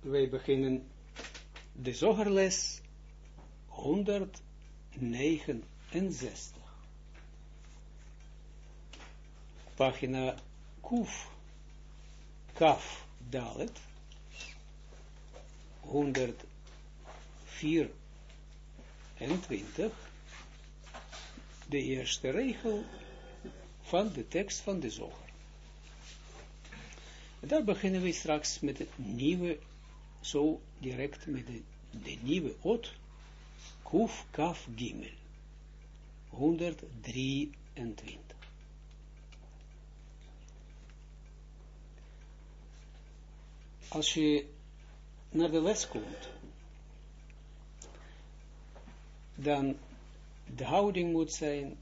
wij beginnen de zogerles 169. Pagina Kuf, Kaf, Dalet, 124, de eerste regel van de tekst van de zoger. Daar beginnen we straks met het nieuwe, zo direct met de, nieuwe ot, Kuf Kaf Gimel, 123. Als je naar de les komt, dan de houding moet zijn,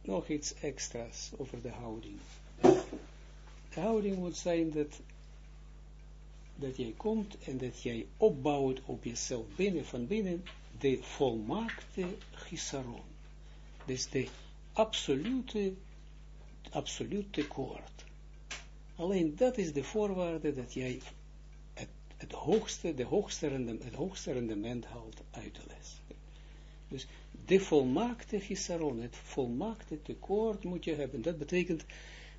nog iets extra's over de houding. De houding moet zijn dat, dat jij komt en dat jij opbouwt op jezelf binnen, van binnen, de volmaakte gisaron. Dus de absolute, absolute tekort. Alleen dat is de voorwaarde dat jij het, het hoogste, de hoogste rendement, het hoogste rendement haalt uit de les. Dus de volmaakte gisaron, het volmaakte tekort moet je hebben. Dat betekent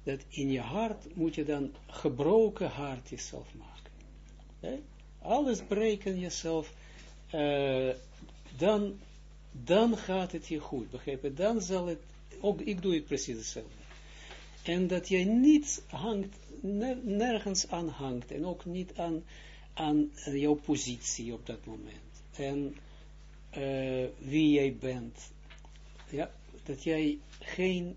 dat in je hart moet je dan gebroken hart jezelf maken. Alles breken jezelf, uh, dan, dan gaat het je goed, begrijp je? Dan zal het, ook ik doe het precies hetzelfde. En dat je niet hangt, nergens aan hangt, en ook niet aan, aan jouw positie op dat moment. En uh, wie jij bent. Ja, dat jij geen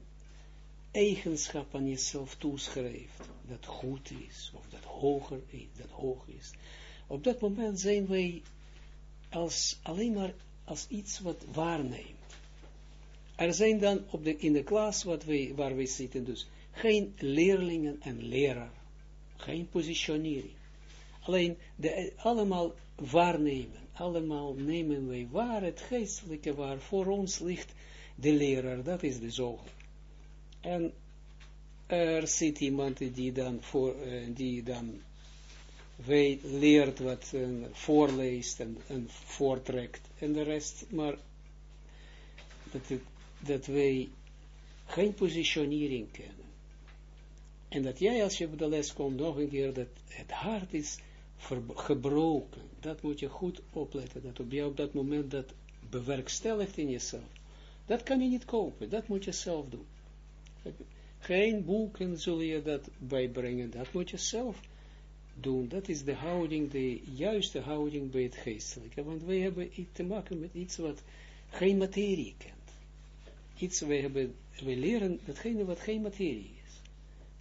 eigenschap aan jezelf toeschrijft, dat goed is, of dat hoger is, dat hoog is. Op dat moment zijn wij als, alleen maar als iets wat waarneemt. Er zijn dan op de, in de klas wij, waar wij zitten dus geen leerlingen en leraar, geen positionering. Alleen de, allemaal waarnemen, allemaal nemen wij waar het geestelijke waar voor ons ligt de leraar, dat is de zoger. En er zit iemand die dan, voor, uh, die dan wij leert wat uh, voorleest en, en, voortrekt en de rest, maar dat, het, dat wij geen positionering kennen. En dat jij als je op de les komt nog een keer, dat het hart is gebroken. Dat moet je goed opletten, dat op jou op dat moment dat bewerkstelligt in jezelf. Dat kan je niet kopen, dat moet je zelf doen. Geen boeken zul je dat bijbrengen, dat moet je zelf doen. Dat is de houding, de juiste houding bij het geestelijke. Want wij hebben te maken met iets wat geen materie kent. Iets, wij, hebben, wij leren datgene wat geen materie is.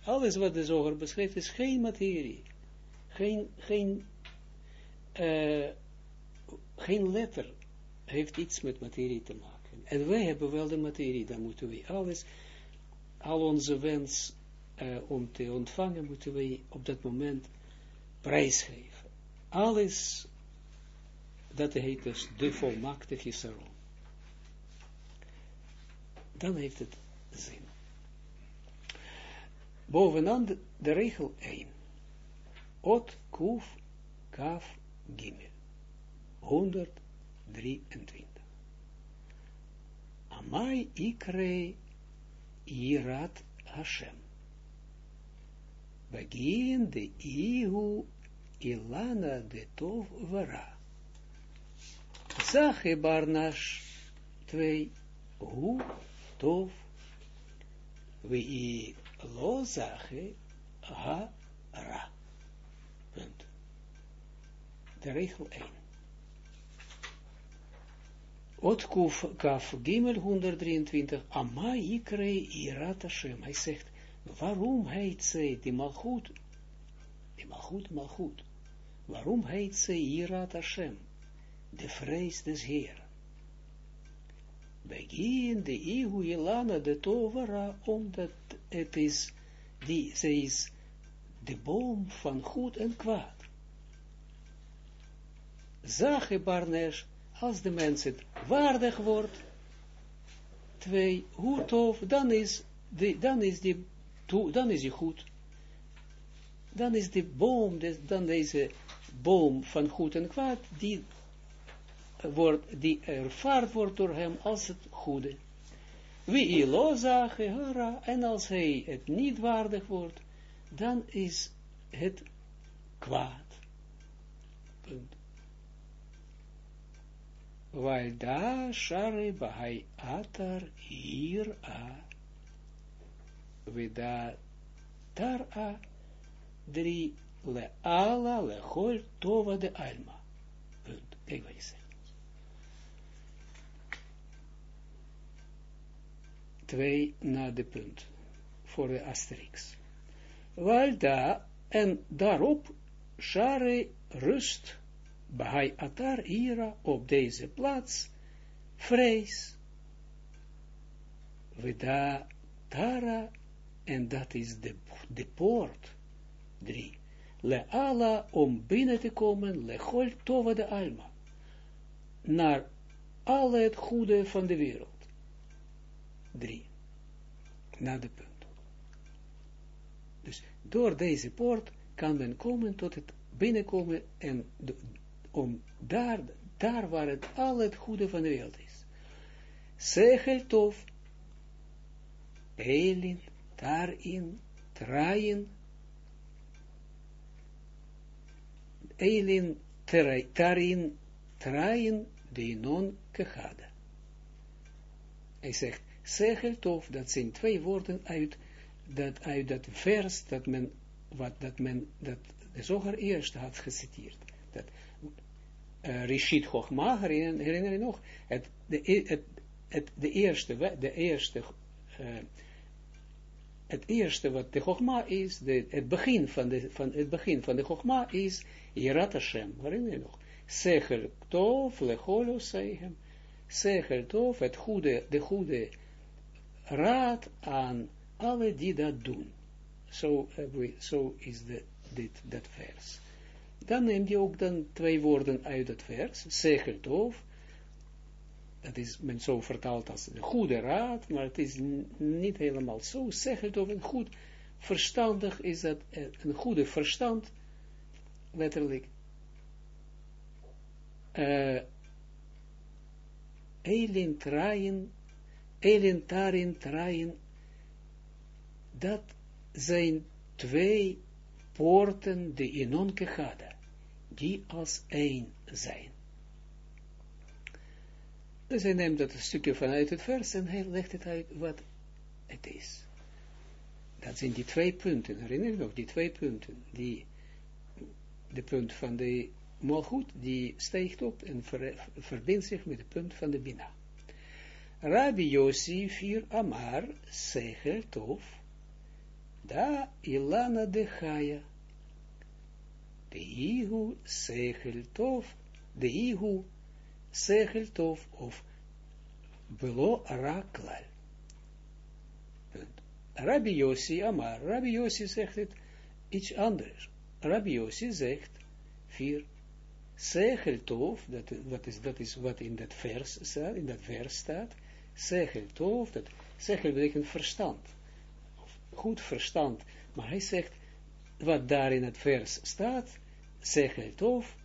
Alles wat de zoger beschrijft is geen materie. Geen, geen, uh, geen letter heeft iets met materie te maken. En wij hebben wel de materie, dan moeten we alles al onze wens uh, om te ontvangen, moeten wij op dat moment prijsgeven. Alles, dat heet dus de volmaakte Gisaron. Dan heeft het zin. Bovenaan de, de regel 1. Ot, kuf, kaf, gimel. 123. Amai ikre Irat Hashem. Begin de Ihu Ilana de Tov Vara. Zache Barnash 2 Hu Tov We Lo Zache Ha Ra. Punt. De regel 1. Otkuf kaf gimel 123, Amma ikrei irat Hashem. Hij zegt, waarom heet zij die malchut, die malchut, malchut, waarom heet zij irat Hashem, de vrees des Heer. Begin de ihu ilana de tovara, omdat het is, die, zij is de boom van goed en kwaad. Zage Barnesh, als de mens het waardig wordt, twee, tof, dan is, dan is die, dan is die goed. Dan is die boom, dan deze boom van goed en kwaad, die, wordt, die ervaard wordt door hem als het goede. Wie iloza gehara, en als hij het niet waardig wordt, dan is het kwaad. Punt. Walda shari bahai atar hier a. Vida tar a. Drie le ala le hol tova de alma. Punt. Kijk wat. Twee na de punt. Voor de asterix. Walda en daarop shari rust Bahai Atar Ira op deze plaats vrees. Veda Tara, en dat is de, de poort. Drie. Le ala om binnen te komen, le hol tova de alma. Naar al het goede van de wereld. Drie. Na de punt. Dus door deze poort kan men komen tot het binnenkomen en de, om daar, daar waar het al het goede van de wereld is. Sechel tof, Elin, daarin, Traien, Elin, Tarin, Traien, de non kechada. Hij zegt, Sechel tof, dat zijn twee woorden uit dat, uit dat vers dat men, wat, dat men, dat de zoger eerst had geciteerd. Dat uh, Rishit Chochma, herinner je nog, het, de, e, het, het, de eerste, de eerste uh, het eerste wat de Chogma is, de, het, begin van de, van, het begin van de Chogma is Yerat Hashem, herinner je nog? Sechel Tov, Lecholo Seihem, Sechel Tov, het goede, de goede raad aan alle die dat doen. Zo so, so is dit, dat vers dan neem je ook dan twee woorden uit het vers, zegelt of, dat is men zo vertaald als de goede raad, maar het is niet helemaal zo, zegelt of een goed verstandig is dat, eh, een goede verstand, letterlijk, uh, Elin dat zijn twee poorten de inon kechada die als één zijn. Dus hij neemt dat stukje vanuit het vers en hij legt het uit wat het is. Dat zijn die twee punten, herinner je nog, die twee punten, die, de punt van de malgoed, die stijgt op en verbindt zich met het punt van de bina. Rabbi Yossi vier Amar, Sechel Tov, da Ilana de Chaya, de ihu sechel tov, de of belo raklal. Rabbi Yossi Amar, Rabbi zegt het iets anders. Rabbi zegt, vier, Sechel tov, dat, wat is, dat is wat in dat vers staat, in dat vers staat, Sechel dat Sechel betekent verstand, goed verstand, maar hij zegt, wat daar in het vers staat, het of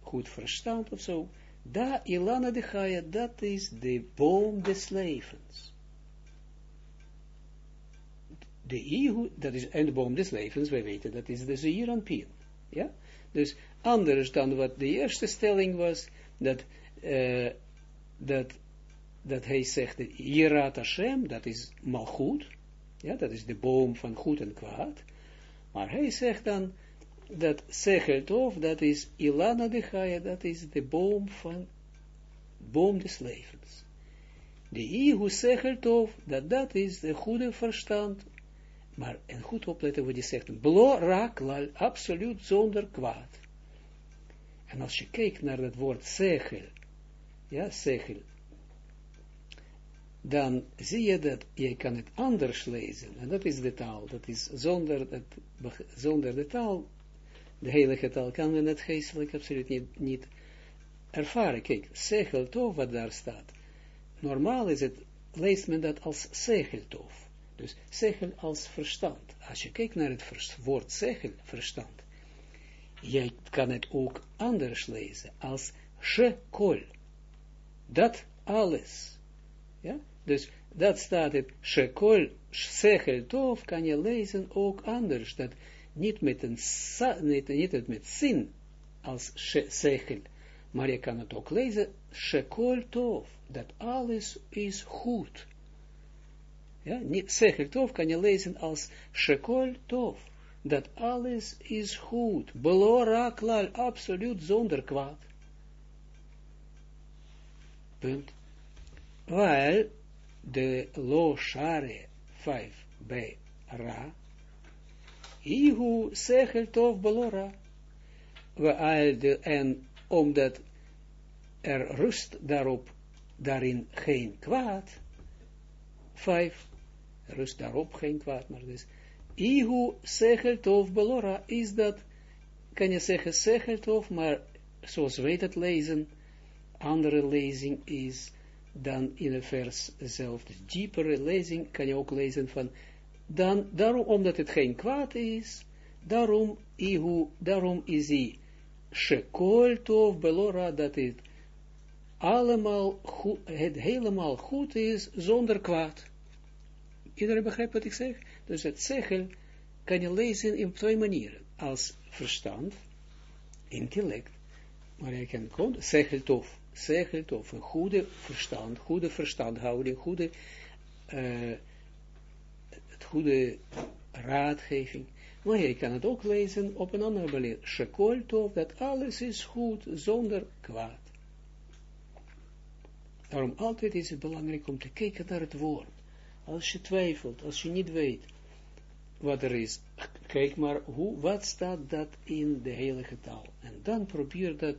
goed verstand of zo, da ilana de chaya, dat is de boom des levens. De ihu, dat is, en de boom des levens, wij weten, dat is de zeeranpien. Ja? Dus anders dan wat de eerste stelling was, dat, dat, dat hij zegt, Jirat Hashem, dat is malgoed, ja, dat is de boom van goed en kwaad, maar hij zegt dan, dat Secheltov, dat is Ilana de Chaya, dat is de boom van, boom des levens. De Ihu Secheltov, dat dat is de goede verstand, maar, en goed opletten wat je zegt, blo rak lal, absoluut zonder kwaad. En als je kijkt naar dat woord Sechel, ja, Sechel, dan zie je dat, je kan het anders lezen, en dat is de taal, dat is zonder, het, zonder de taal de heilige taal kan men het geestelijk absoluut niet, niet ervaren. Kijk, segeltof wat daar staat. Normaal is het, leest men dat als segeltof. Dus segel als verstand. Als je kijkt naar het woord segel, verstand. jij kan het ook anders lezen, als shekol. Dat alles. Ja, dus dat staat het, shekol, sechel kan je lezen ook anders, dat niet met een, niet, niet met zin, als sechel, maar kan het ook lezen, shekol tof, dat alles is goed. Ja, niet tof kan je lezen als shekol tof dat alles is goed. Belora klal, absoluut zonder kwaad. Punt. Weil de lo share 5 bij ra, ihu sechel tov belora. De, en omdat er rust daarop, daarin geen kwaad, 5, rust daarop geen kwaad, maar dus Ihu segelt of belora is dat, kan je zeggen segelt of, maar zoals wij dat lezen, andere lezing is dan in het vers zelf. De diepere lezing kan je ook lezen van, dan, daarom, omdat het geen kwaad is, daarom, ihu, daarom is hij shekol tov belora, dat het allemaal het helemaal goed is, zonder kwaad. Iedereen begrijpt wat ik zeg? Dus het zeggen kan je lezen in twee manieren. Als verstand, intellect, maar je kan gewoon zeggen tof, zeggen tof, een goede verstand, goede verstandhouding, goede, uh, goede raadgeving. Maar je kan het ook lezen op een andere manier. Shekol dat alles is goed zonder kwaad. Daarom altijd is het belangrijk om te kijken naar het woord. Als je twijfelt, als je niet weet wat er is, kijk maar, hoe, wat staat dat in de heilige taal. En dan probeer dat,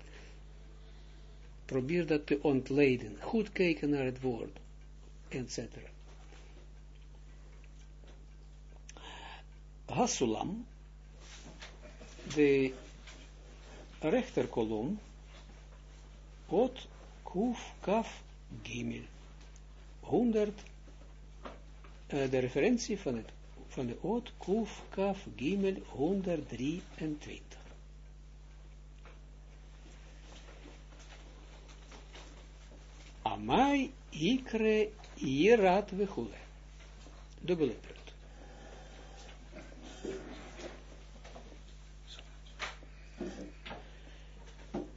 probeer dat te ontleden. Goed kijken naar het woord, etc. Hasulam, de rechterkolom, Ot, Kuf, Kaf, Gimel. 100 uh, de referentie van, het, van de oot Kuf Kaf Gimel 123. Amai ikre irat vechule. Dubbele.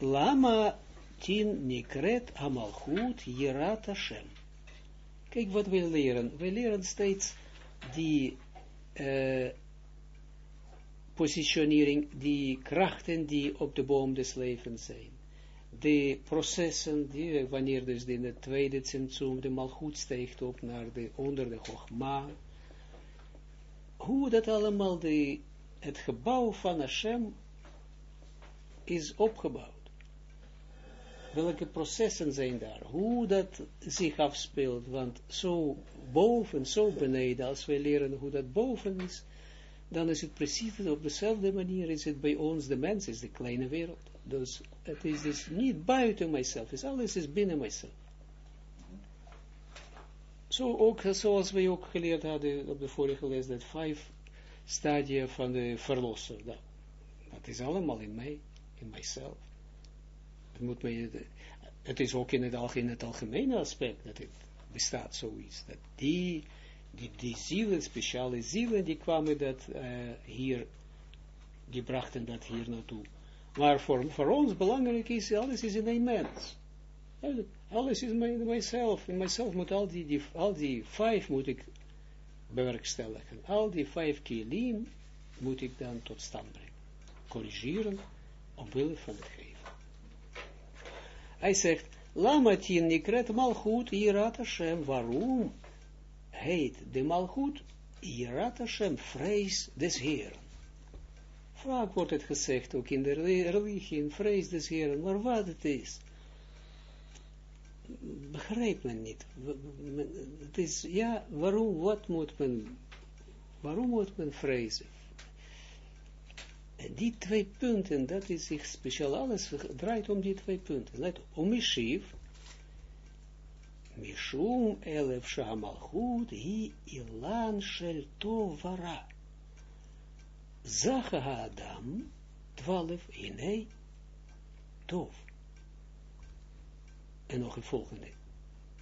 Lama tin nikret amalchut yirat Hashem. Kijk wat we leren. We leren steeds die uh, positionering, die krachten die op de boom des levens zijn. De processen, die, wanneer dus in de tweede centrum de malgoed steekt op naar de, onder de Chogma. Hoe dat allemaal, de, het gebouw van Hashem is opgebouwd welke processen zijn daar, hoe dat zich afspeelt, want zo boven, zo beneden, als wij leren hoe dat boven is, dan is het precies op dezelfde manier is het bij ons, de mens is de kleine wereld. Dus het is dus niet buiten mijzelf, is alles is binnen mijzelf. Zo ook, zoals wij ook geleerd hadden op de vorige les, dat vijf stadia van de verlosser, dat, dat is allemaal in mij, in mijzelf. Het, moet het is ook in het, in het algemene aspect dat het bestaat zoiets. Dat die, die, die zielen, speciale zielen, die kwamen dat uh, hier, die brachten dat hier naartoe. Maar voor, voor ons belangrijk is, alles is in een mens. Alles is in mijzelf. In mijzelf moet al die, al die vijf moet ik bewerkstelligen. Al die vijf kilim moet ik dan tot stand brengen. Corrigeren, omwille van de geest. Hij zegt, Lamatin nikret malchut Irat Hashem. Waarom heet de malchut Irat Hashem, vrees des Heeren? Vaak wordt het gezegd, ook in de religie, vrees des Heeren, maar wat het is, begrijpt men niet. Het is, ja, waarom, wat moet men, waarom moet men vrezen? die twee punten, dat is zich speciaal, alles draait om die twee punten. Let om Mishiv, Mishum elef shamalchut, hi ilan shel tovara. Zacha Adam, 12, hinei, tof. En nog een volgende,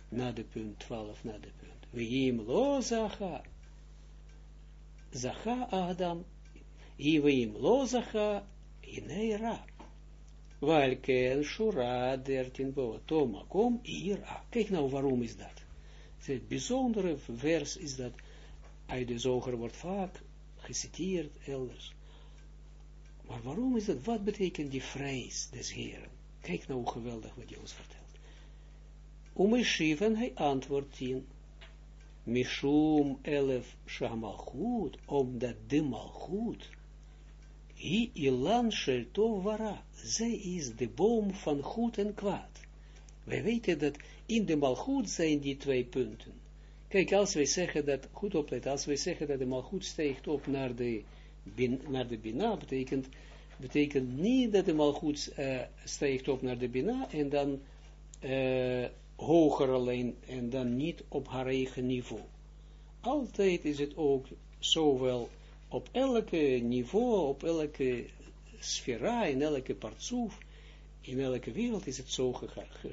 na de punt 12, na de punt. Weim lo zacha, Adam, weim lo zacha, hinei ra. Walken shura toma. Kijk nou, waarom is dat? Het bijzondere vers is dat uit de zoger wordt vaak geciteerd elders. Maar waarom is dat? Wat betekent die vrees des Heren? Kijk nou hoe geweldig wat hij ons vertelt. Umeshiven, hij antwoordt tien. Mishum elef shamalchut, omdat de malchut, hi ilan shel vara, zij is de boom van goed en kwaad. Wij weten dat in de malchut zijn die twee punten. Kijk, als wij zeggen dat, goed opletten, als wij zeggen dat de malchut steekt op naar de, naar de bina, betekent, betekent niet dat de malchut uh, steekt op naar de bina en dan hoger alleen en dan niet op haar eigen niveau. Altijd is het ook zowel op elke niveau, op elke sfera, in elke partsoef, in elke wereld is het zo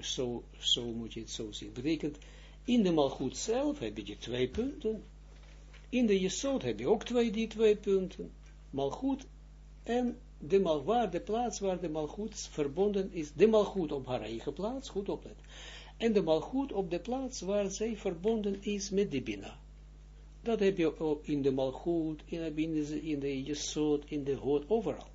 zo, zo moet je het zo zien. Betekent, in de malgoed zelf heb je twee punten, in de jesot heb je ook twee, die twee punten, malgoed en de mal, waar de plaats waar de malgoed verbonden is, de malgoed op haar eigen plaats, goed opletten, en de malgoed op de plaats waar zij verbonden is met de bina. Dat heb je ook in de malgoed, in de, in de jesot, in de hoed, overal.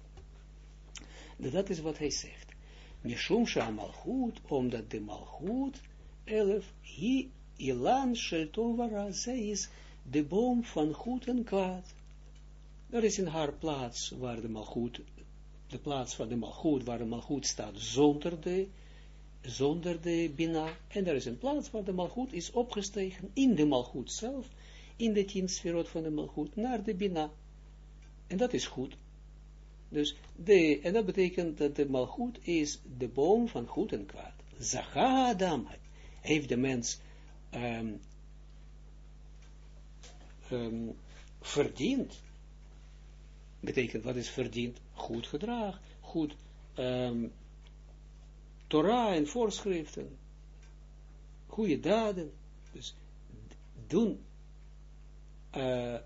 Dat is wat hij zegt. Mishum sha malchut, omdat de malchut, elf, hi ilan shel tovara, zij is de boom van goed en kwaad. Er is in haar plaats waar de malchut, de plaats van de malchut, waar de malchut staat zonder de, zonder de bina, en er is een plaats waar de malchut is opgestegen in de malchut zelf, in de tien van de malchut, naar de bina. En dat is goed. Dus de, en dat betekent dat de malgoed is de boom van goed en kwaad. Zacha Adam heeft de mens um, um, verdiend. Betekent, wat is verdiend? Goed gedrag, goed um, Torah en voorschriften, goede daden. Dus doen, uh,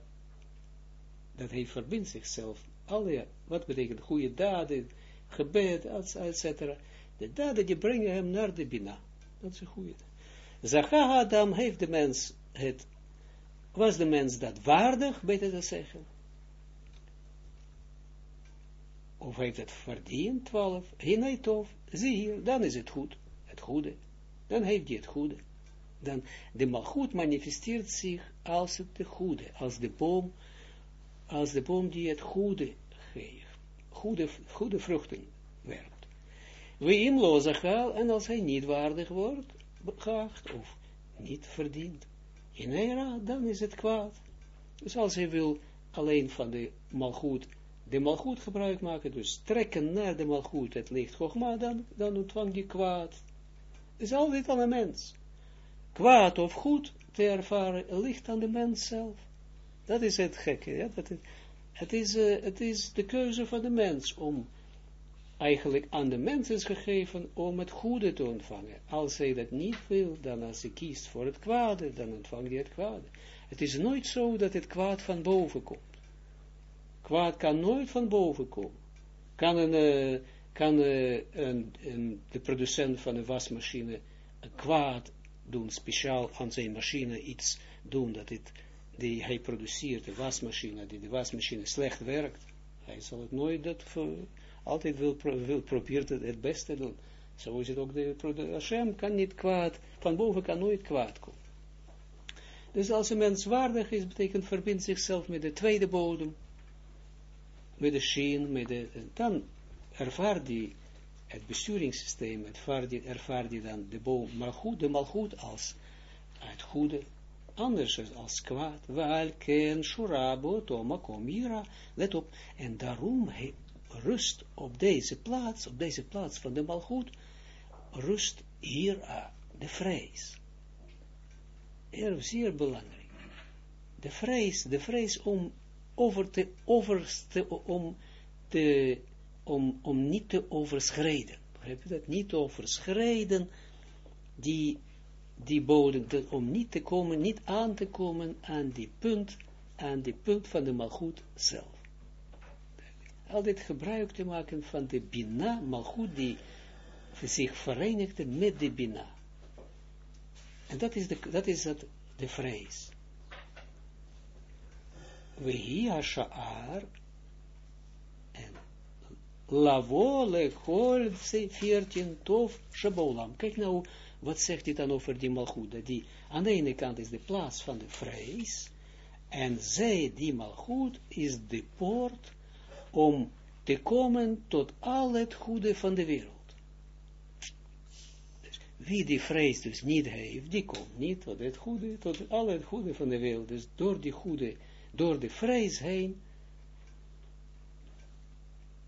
dat hij verbindt zichzelf alle, wat betekent goede daden, gebed, etc. De daden die brengen hem naar de Bina. Dat is een goede. Zacha Adam heeft de mens het, was de mens dat waardig, beter te zeggen. Of heeft het verdiend, 12, tof, zie hier, dan is het goed, het goede. Dan heeft hij het goede. Dan, de malgoed manifesteert zich als het de goede, als de boom, als de boom die het goede geeft, goede, goede vruchten werpt. We im lozachal, en als hij niet waardig wordt, geacht, of niet verdient, in dan is het kwaad. Dus als hij wil alleen van de malgoed, de malgoed gebruik maken, dus trekken naar de malgoed, het licht Chogma, dan, dan ontvangt hij kwaad. Is altijd aan de mens. Kwaad of goed te ervaren, ligt aan de mens zelf. Dat is het gekke, dat het, het, is, uh, het is de keuze van de mens om, eigenlijk aan de mens is gegeven om het goede te ontvangen. Als hij dat niet wil, dan als hij kiest voor het kwade, dan ontvangt hij het kwade. Het is nooit zo dat het kwaad van boven komt. Kwaad kan nooit van boven komen. Kan, een, uh, kan een, de producent van een wasmachine kwaad doen, speciaal aan zijn machine iets doen, dat het die hij produceert, de wasmachine, die de wasmachine slecht werkt, hij zal het nooit dat, altijd wil, het, het beste doen. Zo is het ook, de, de Hashem kan niet kwaad, van boven kan nooit kwaad komen. Dus als een mens waardig is, betekent verbindt zichzelf met de tweede bodem, met de shin, met de, dan ervaart die het besturingssysteem, ervaart die, ervaart die dan de boom, maar goed, de malgoed als het goede anders als kwaad. Wel ken shurabo toma komira. Let op. En daarom rust op deze plaats, op deze plaats van de malgoed, rust hier de vrees. Er zeer belangrijk. De vrees, de vrees om over te, overste, om te om, niet te overschrijden. Begrijp je dat? Niet te overschrijden die, die bodem, om niet te komen, niet aan te komen aan die punt, aan die punt van de malgoed zelf. Altijd gebruik te maken van de bina, malgoed die zich verenigde met de bina. En dat is, de, dat is het, de vrees. We hier sha'ar en lavo lechol 14 tof shabolam. Kijk nou, wat zegt hij dan over die malgoed? Die aan de ene kant is de plaats van de vrees, en zij, die malgoed, is de poort om te komen tot al het goede van de wereld. Wie die vrees dus niet heeft, die komt niet tot het goede, tot al het goede van de wereld. Dus door die goede, door de vrees heen,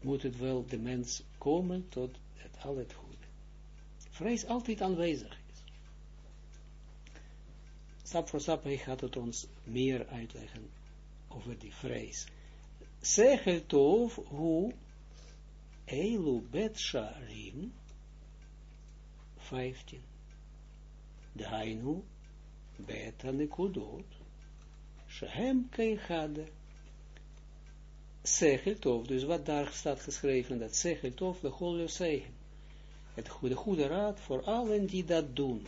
moet het wel de mens komen tot het al het goede. Vrees altijd aanwezig is. Stap voor stap, hij gaat het ons meer uitleggen over die vrees. Zegel tov hu Eilu bet sharim 15. Dainu beta nekudot shehem keichade. Zegel tov, dus wat daar staat geschreven, dat zegel tov, de zeggen. Het goede, goede raad voor allen die dat doen.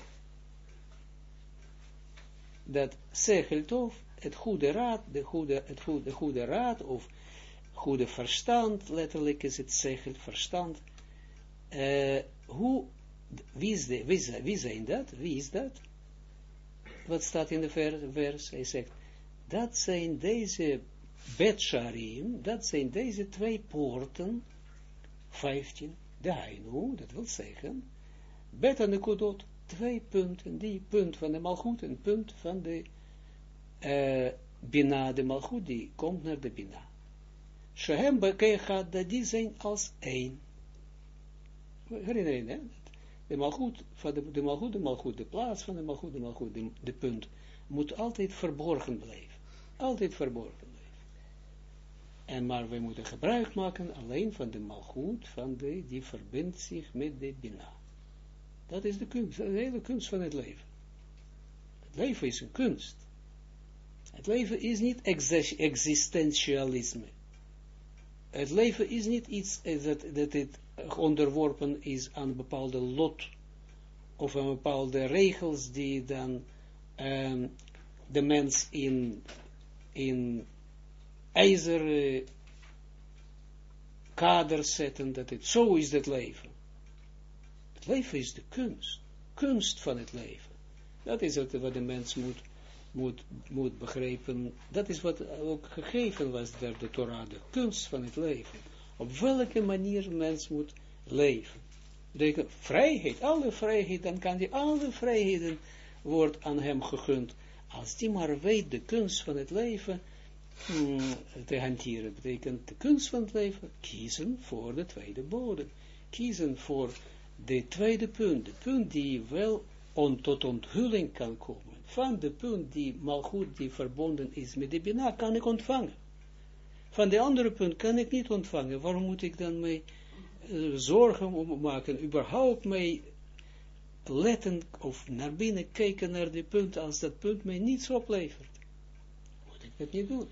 Dat zegel tov, het goede raad, de goede, het goede, de goede raad, of goede verstand, letterlijk is het zeggen, verstand. Uh, hoe, wie, is de, wie zijn dat? Wie is dat? Wat staat in de vers? vers? Hij zegt, dat zijn deze Betsharim, dat zijn deze twee poorten, 15, de Hainu, dat wil zeggen, Bet en Nekudot, twee punten, die punt van de Malchut en punt van de uh, Bina, de Malchut, die komt naar de Bina. Shehem gaat dat die zijn als één. Herinner je, hè? De malgoed, de, de malgoed, de malgoed, de plaats van de malgoed, de malgoed, de, de punt, moet altijd verborgen blijven. Altijd verborgen blijven. En maar we moeten gebruik maken alleen van de malgoed, van de, die verbindt zich met de bina. Dat is de kunst, de hele kunst van het leven. Het leven is een kunst. Het leven is niet existentialisme het leven is niet iets dat, dat het onderworpen is aan bepaalde lot, of aan bepaalde regels die dan um, de mens in, in ijzeren kaders zetten, dat het zo is het leven. Het leven is de kunst, kunst van het leven. Dat is het wat de mens moet moet, moet begrijpen, dat is wat ook gegeven was door de Torah, de kunst van het leven. Op welke manier mens moet leven. De vrijheid, alle vrijheid, dan kan die alle vrijheden wordt aan hem gegund. Als die maar weet de kunst van het leven hmm, te hanteren, betekent de kunst van het leven kiezen voor de tweede bodem. Kiezen voor de tweede punt, de punt die wel on, tot onthulling kan komen van de punt die malgoed die verbonden is met de bina, kan ik ontvangen. Van de andere punt kan ik niet ontvangen. Waarom moet ik dan mij uh, zorgen maken, überhaupt mij letten of naar binnen kijken naar die punt, als dat punt mij niets oplevert? Moet ik dat niet doen.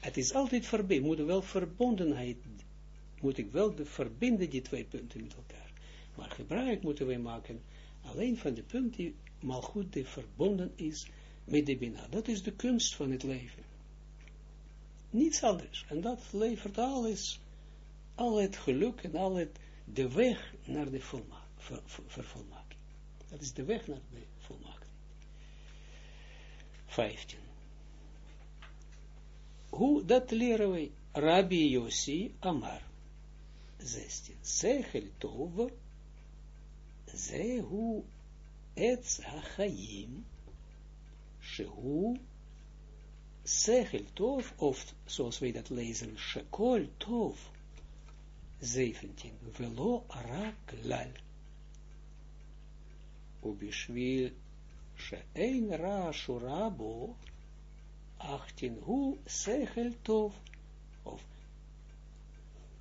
Het is altijd verbonden, moet wel verbondenheid, moet ik wel de verbinden die twee punten met elkaar. Maar gebruik moeten wij maken alleen van de punt die maar goed verbonden is met de Bina. Dat is de kunst van het leven. Niets anders. En dat levert alles, al het geluk en al het, de weg naar de vervolmaking. Dat is de weg naar de volmaking. 15. Hoe, dat leren wij. Rabbi Yossi Amar. 16. Sechel tov. Zehu Etz HaChaim, Shehu, Sechel Tov, of zoals wij dat lezen, Shekol Tov, 17, Velo Arak Ubishvil She'ein Ra Shurabo, 18, Hu Sechel Tov,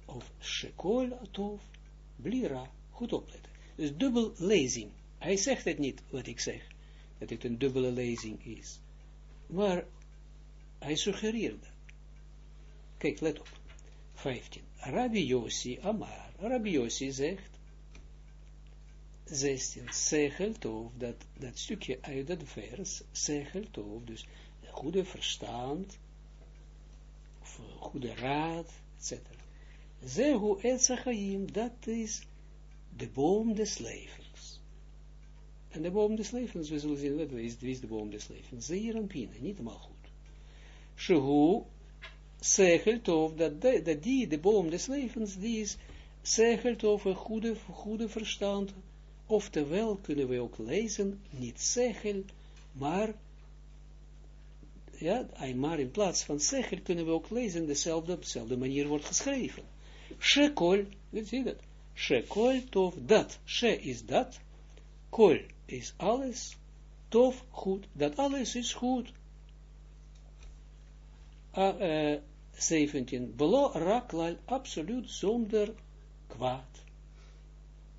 of shekol tov, blira, goed opletten. Dus dubbel lezing. Hij zegt het niet, wat ik zeg, dat het een dubbele lezing is. Maar hij suggereerde. Kijk, let op. 15. Rabbi Yossi Amar. Rabbi Yossi zegt, 16. Zegel tov, dat, dat stukje uit dat vers, zegel tov, dus goede verstand, of goede raad, etc. Zehu et dat is de boom des levens. En de boom des levens, we zullen zien, wat is, is de boom des levens? Zeer en niet helemaal goed. Shehu, zegelt of dat, dat die, de boom des levens, die is, zegelt over goede, goede verstand, oftewel kunnen we ook lezen, niet zegel, maar, ja, maar in plaats van zegel kunnen we ook lezen, dezelfde, op dezelfde manier wordt geschreven. Shekol, weet je dat? Shekol tof dat. She is dat. Kol is alles. Tof goed. Dat alles is goed. Uh, uh, 17. Belo raklal absoluut zonder kwaad.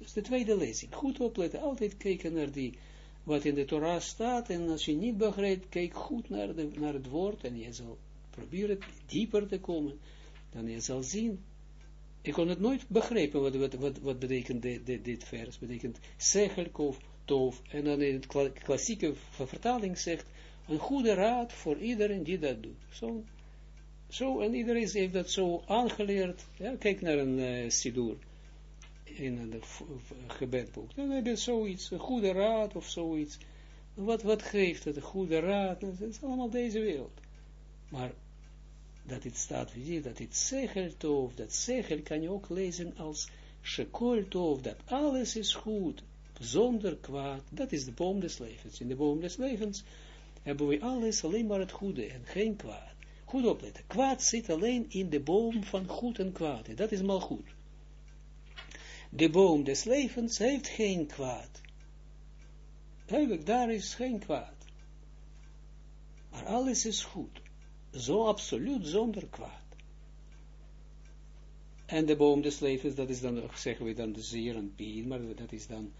Dus de tweede lezing. Goed opletten. Altijd kijken naar die, wat in de Torah staat. En als je niet begrijpt, kijk goed naar, de, naar het woord. En je zal proberen dieper te komen. Dan je zal zien ik kon het nooit begrijpen wat, wat, wat, betekent dit, dit vers. Betekent zegelkof, tof. En dan in het klassieke vertaling zegt, een goede raad voor iedereen die dat doet. Zo, zo en iedereen heeft dat zo aangeleerd. Ja, kijk naar een uh, sidur in een gebedboek. Dan heb je zoiets, een goede raad of zoiets. Wat, wat geeft het, een goede raad? Dat is allemaal deze wereld. Maar dat het staat, dat het zegel tof, dat zegel kan je ook lezen als shekol tof, dat alles is goed, zonder kwaad, dat is de boom des levens. In de boom des levens hebben we alles, alleen maar het goede en geen kwaad. Goed opletten, kwaad zit alleen in de boom van goed en kwaad, dat is mal goed. De boom des levens heeft geen kwaad. Duidelijk, daar is geen kwaad. Maar alles is goed zo absoluut zonder kwaad. En de boom des levens, dat is dan, zeggen we dan de zeer en pien, maar dat is dan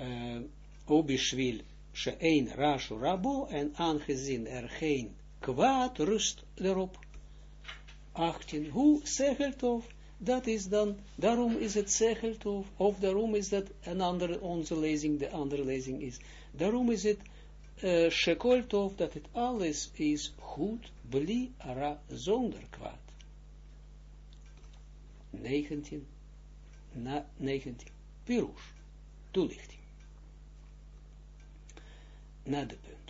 uh, obishwil she'ein rashu rabo, en aangezien er geen kwaad rust erop. 18. Hoe zegelt of, dat is dan, daarom is het zegelt of, daarom is dat een andere, onze lezing, de andere lezing is, daarom is het uh, Shekol Tov, dat het alles is goed, bli ara, zonder kwaad. 19, na 19, Pirush, toelichting. Na de punt.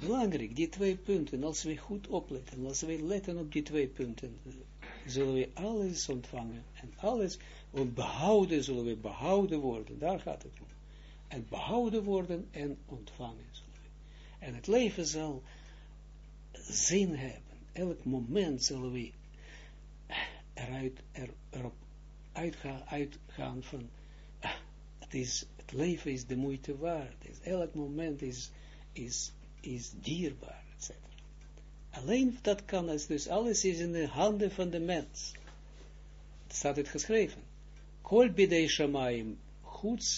Belangrijk, die twee punten, als we goed opletten, als we letten op die twee punten, zullen we alles ontvangen en alles behouden, zullen we behouden worden, daar gaat het om en behouden worden en ontvangen zullen. En het leven zal zin hebben. Elk moment zullen we eruit, er, erop uitgaan, uitgaan van, ah, het, is, het leven is de moeite waard. Elk moment is, is, is dierbaar, etc. Alleen dat kan, dus alles is in de handen van de mens. Het staat het geschreven. Kol bidei shamayim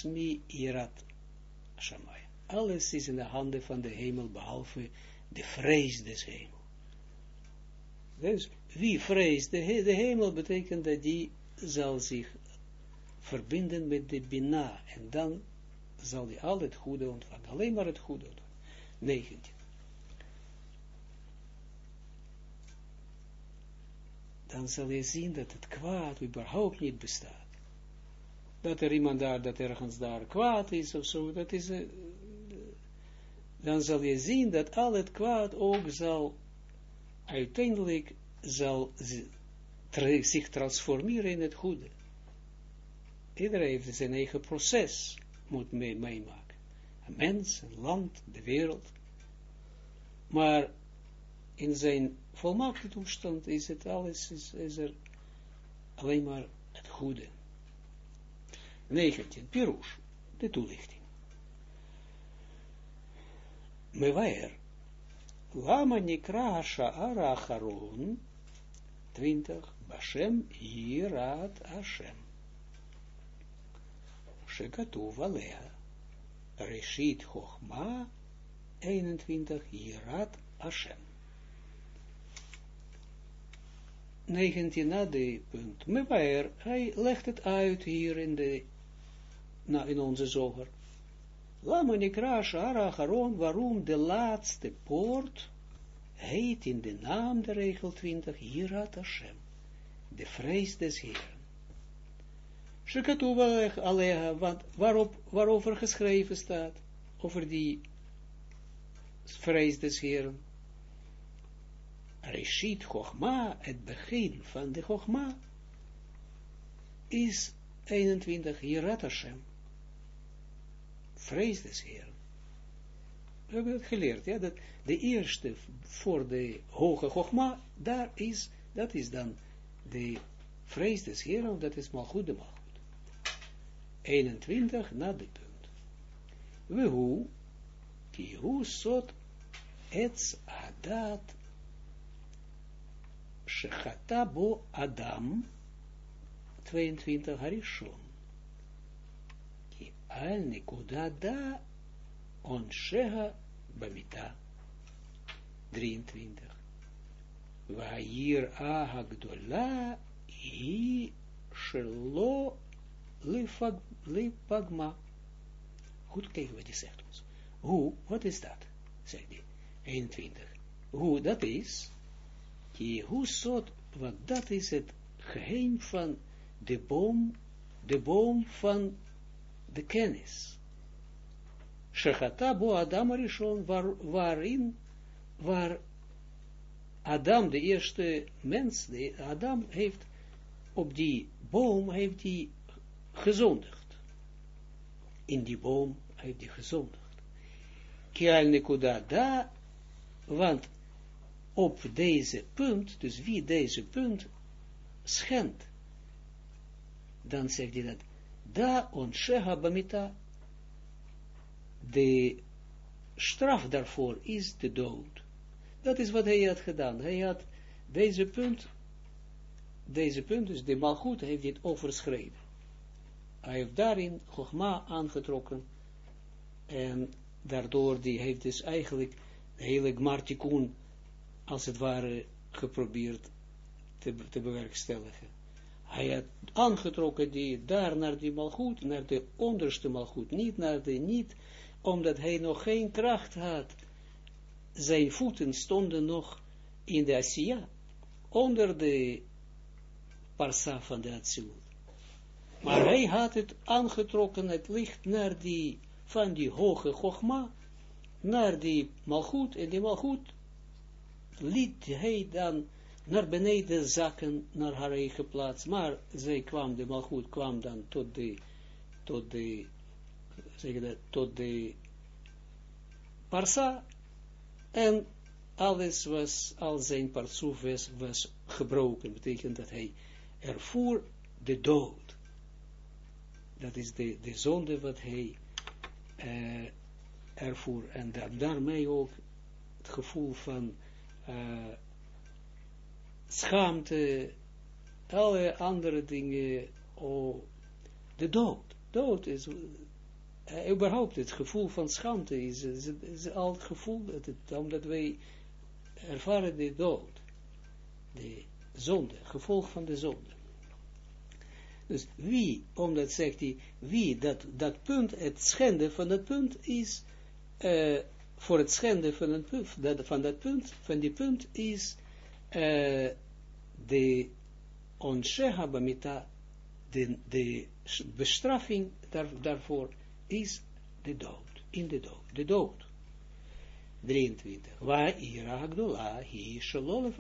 mi irat shamay. Alles is in de handen van de hemel, behalve de vrees des hemel. Dus wie vreest de, de hemel, betekent dat die zal zich verbinden met de bina, en dan zal die al het goede ontvangen, alleen maar het goede ontvangen. 19. Dan zal je zien dat het kwaad überhaupt niet bestaat dat er iemand daar, dat ergens daar kwaad is of zo, dat is, uh, dan zal je zien dat al het kwaad ook zal, uiteindelijk zal zich transformeren in het goede. Iedereen heeft zijn eigen proces, moet mee, meemaken. Een mens, land, de wereld. Maar in zijn volmaakte toestand is het alles, is, er alleen maar het goede. 19, Pirush, de toelichting. Mewaer, lama nikra hasha'ara acharon, 21, Bashem Yirat Hashem. Shekatuv Alea, Reshit Chochma, 21, Yirat Hashem. 19 na de punt. Hij legt het uit hier in, de, na, in onze zoger. Lama nikra shara haron, waarom de laatste poort heet in de naam de regel 20, Hirat Hashem, de vrees des Heeren. Shekatuva aleha, want waarop, waarover geschreven staat, over die vrees des Heeren. Reshit Chochma, het begin van de Chochma, is 21, Hirat Hashem, vrees des Heeren. We hebben het geleerd, ja, dat de eerste voor de hoge Chogma, daar is, dat is dan de vrees des Heeren, dat is goed de. 21 na de punt. We hoe, ki hoe sot adat shechata bo Adam 22 harishon. Ki al nikuda da on sheha bamita 23. Vair ahagdola hi shelo lipagma. Goed kijken wat hij zegt ons. Hoe, wat is dat? Zegt hij. 21. Hoe, dat is, die hoe soort, want dat is het geheim van de boom, de boom van de kennis. Shechata bo Adam Arishon, waar, waarin, waar Adam, de eerste mens, de Adam heeft op die boom, heeft hij gezondigd. In die boom heeft hij gezondigd. Kial nekuda da, want op deze punt, dus wie deze punt schendt, dan zegt hij dat, da on bamita, de straf daarvoor is de dood. Dat is wat hij had gedaan. Hij had deze punt, deze punt, dus de malgoed, heeft dit overschreden. Hij heeft daarin Chogma aangetrokken en daardoor die heeft dus eigenlijk de hele Gmartikun als het ware geprobeerd te, te bewerkstelligen. Hij had aangetrokken die daar naar die malgoed, naar de onderste malgoed, niet naar de niet omdat hij nog geen kracht had. Zijn voeten stonden nog in de Asiya, onder de parsa van de Atsilut. Maar hij had het aangetrokken, het licht naar die, van die hoge Chogma, naar die Malchut, en die Malchut liet hij dan naar beneden zakken, naar haar eigen plaats, maar zij kwam, de Malchut kwam dan tot de, tot de zeg dat, tot de parsa, en alles was, al zijn partsoef was, was gebroken, betekent dat hij ervoer de dood. Dat is de, de zonde wat hij uh, ervoer, en da daarmee ook het gevoel van uh, schaamte, alle andere dingen, oh, de dood. Dood is uh, überhaupt het gevoel van schaamte is, is, al het gevoel, dat omdat wij ervaren de dood, de zonde, gevolg van de zonde. Dus wie, omdat zegt hij, wie dat, dat punt, het schenden van dat punt is, uh, voor het schenden van, het punt, dat, van dat punt, van die punt is uh, de onsheha bamita, de, de bestraffing daar, daarvoor is de dood, in de dood, de dood. 23. Waar ira agdola, hi shalole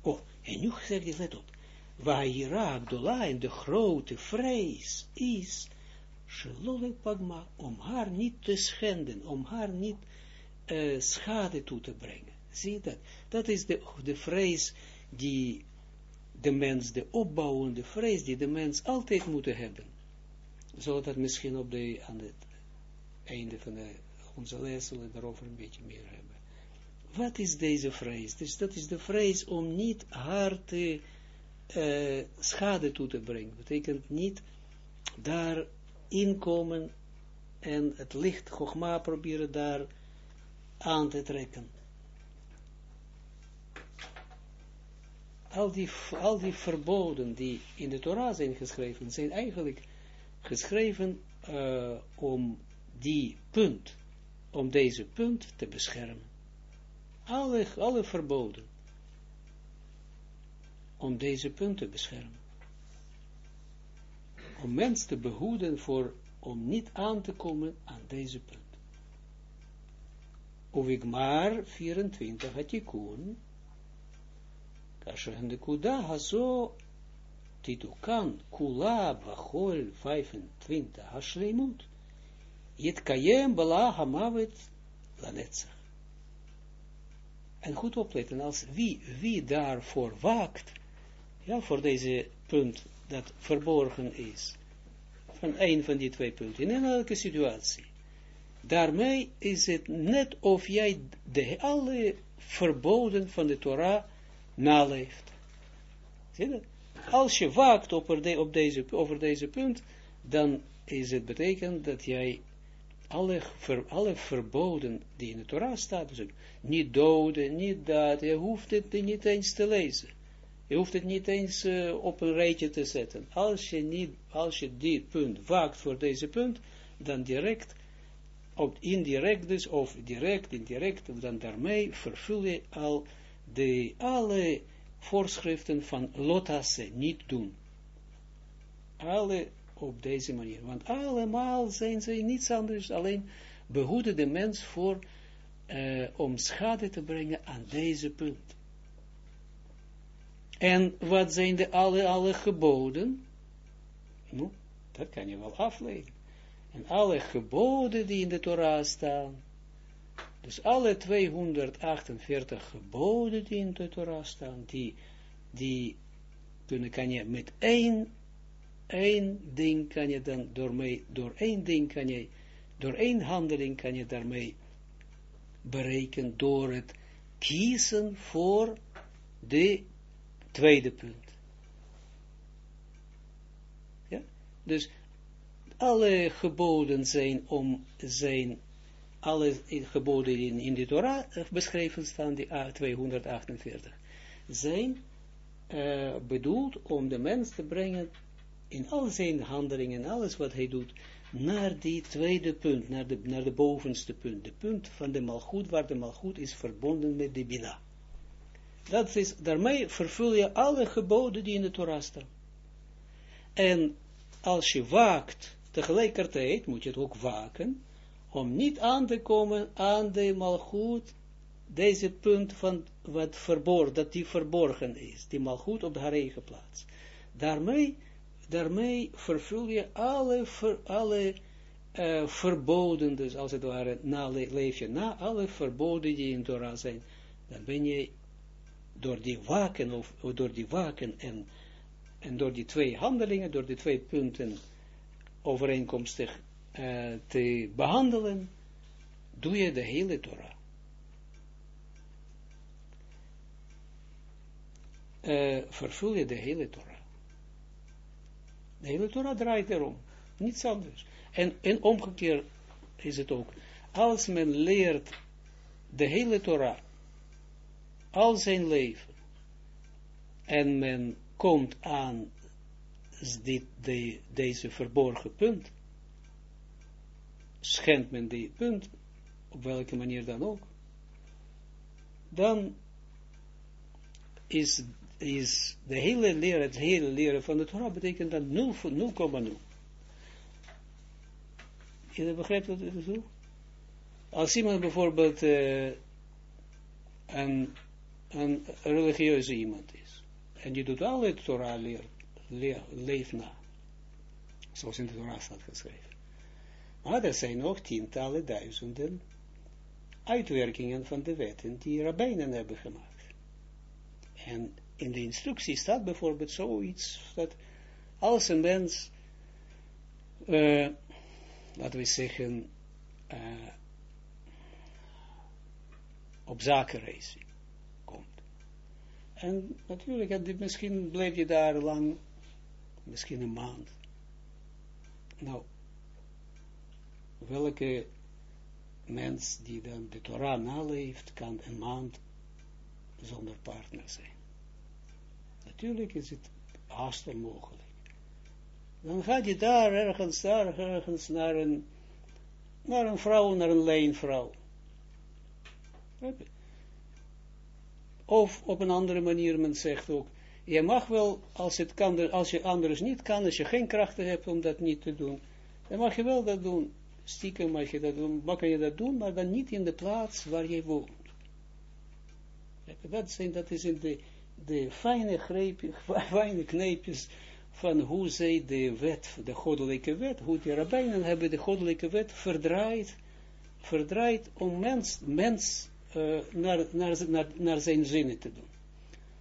Oh, en nu zegt hij, let op. Waar ira agdola, en de grote vrees is, shalole pagma, om haar niet te schenden, om haar niet schade toe te brengen. Zie dat? Dat is de, de vrees die de mens, de opbouwende vrees die de mens altijd moet hebben zullen dat misschien op de, aan het einde van de, onze les zullen daarover een beetje meer hebben. Wat is deze vrees? Dus dat is de vrees om niet haar te uh, schade toe te brengen. Betekent niet daar inkomen en het licht Chogma proberen daar aan te trekken. Al die, al die verboden die in de Torah zijn geschreven, zijn eigenlijk geschreven uh, om die punt, om deze punt te beschermen. Alle, alle verboden Om deze punt te beschermen. Om mensen te behoeden voor, om niet aan te komen aan deze punt. maar 24 התיקון, כאשר הנקודה הזו תתוקן כולה בכל 25 השלימות, יתקיים בלה המוות לנצח. En goed opletten, als wie, wie daarvoor waakt, ja, voor deze punt dat verborgen is, van een van die twee punten, in elke situatie, daarmee is het net of jij de alle verboden van de Torah naleeft. Zie je Als je waakt op, de, op deze, over deze punt, dan is het betekent dat jij alle, alle verboden die in de Torah staan, dus niet doden, niet dat, je hoeft het niet eens te lezen. Je hoeft het niet eens uh, op een rijtje te zetten. Als je, niet, als je dit punt waakt voor deze punt, dan direct, op indirect dus, of direct, indirect, dan daarmee vervul je al de, alle voorschriften van lotasse niet doen. Alle op deze manier. Want allemaal zijn ze niets anders, alleen behoeden de mens voor, uh, om schade te brengen aan deze punt. En wat zijn de alle, alle geboden? Nou, dat kan je wel afleiden. En alle geboden die in de Torah staan, dus alle 248 geboden die in de Torah staan, die, die kunnen, kan je met één één ding kan je dan door, mee, door één ding kan je, door één handeling kan je daarmee bereiken door het kiezen voor de tweede punt. Ja? Dus alle geboden zijn om zijn, alle geboden in, in de Torah beschreven staan, die 248, zijn uh, bedoeld om de mens te brengen in al zijn handelingen, alles wat hij doet, naar die tweede punt, naar de, naar de bovenste punt, de punt van de malgoed, waar de malgoed is verbonden met de bina. Dat is, daarmee vervul je alle geboden die in de Torah staan. En als je waakt, tegelijkertijd moet je het ook waken, om niet aan te komen aan de malgoed, deze punt van wat verborgen, dat die verborgen is, die malgoed op de eigen plaats. Daarmee daarmee vervul je alle, alle uh, verboden, dus als het ware, na, leef je na alle verboden die in Torah zijn, dan ben je door die waken, of, door die waken en, en door die twee handelingen, door die twee punten overeenkomstig uh, te behandelen, doe je de hele Torah. Uh, vervul je de hele Torah. De hele Torah draait erom. Niets anders. En, en omgekeerd is het ook. Als men leert de hele Torah, al zijn leven, en men komt aan dit, de, deze verborgen punt, schendt men die punt, op welke manier dan ook, dan is is de hele leren, het hele leren van de Torah betekent dan 0,0. Je begrijpt wat ik bedoel? Als iemand bijvoorbeeld uh, een, een religieuze iemand is, en die doet alle Torah leer, leer, leef na, zoals in de Torah staat geschreven. Maar er zijn nog tientallen duizenden uitwerkingen van de wetten die rabbijnen hebben gemaakt. En in de instructie staat bijvoorbeeld zoiets, dat als een mens, uh, laten we zeggen, uh, op zakenreis komt, En natuurlijk, en misschien bleef je daar lang, misschien een maand. Nou, welke mens die dan de Torah naleeft, kan een maand zonder partner zijn. Natuurlijk is het haast onmogelijk. Dan gaat je daar ergens, daar ergens naar een, naar een vrouw, naar een leenvrouw. Of op een andere manier, men zegt ook, je mag wel, als, het kan, als je anders niet kan, als je geen krachten hebt om dat niet te doen, dan mag je wel dat doen. Stiekem mag je dat doen, mag je dat doen, maar dan niet in de plaats waar je woont. Dat, zijn, dat is in de, de fijne, greepjes, fijne kneepjes van hoe zij de wet, de goddelijke wet, hoe de rabbijnen hebben de goddelijke wet verdraaid, verdraaid om mens, mens uh, naar, naar, naar, naar zijn zinnen te doen.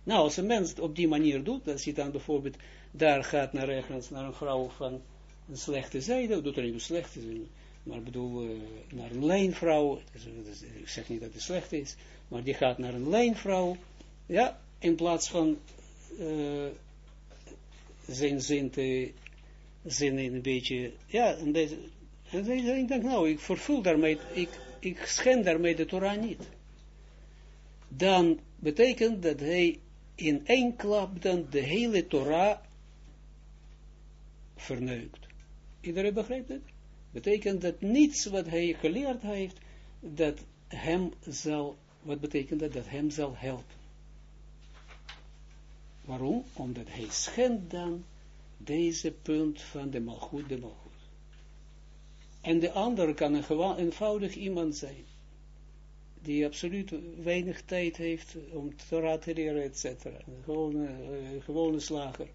Nou, als een mens op die manier doet, als hij dan bijvoorbeeld daar gaat naar ergens, naar een vrouw van een slechte zijde, doet er niet een slechte maar bedoel, uh, naar een lijnvrouw, ik zeg niet dat het slecht is, maar die gaat naar een lijnvrouw, ja, in plaats van uh, zijn zin te, zin een beetje, ja, en, deze, en ik denk, nou, ik vervul daarmee, ik, ik schend daarmee de Torah niet. Dan betekent dat hij in één klap dan de hele Torah verneukt. Iedereen begrijpt het? Betekent dat niets wat hij geleerd heeft, dat hem zal, wat betekent dat? Dat hem zal helpen. Waarom? Omdat hij schendt dan deze punt van de malgoed, de malgoed. En de andere kan een eenvoudig iemand zijn, die absoluut weinig tijd heeft om te leren, et cetera. Een gewone, uh, gewone slager.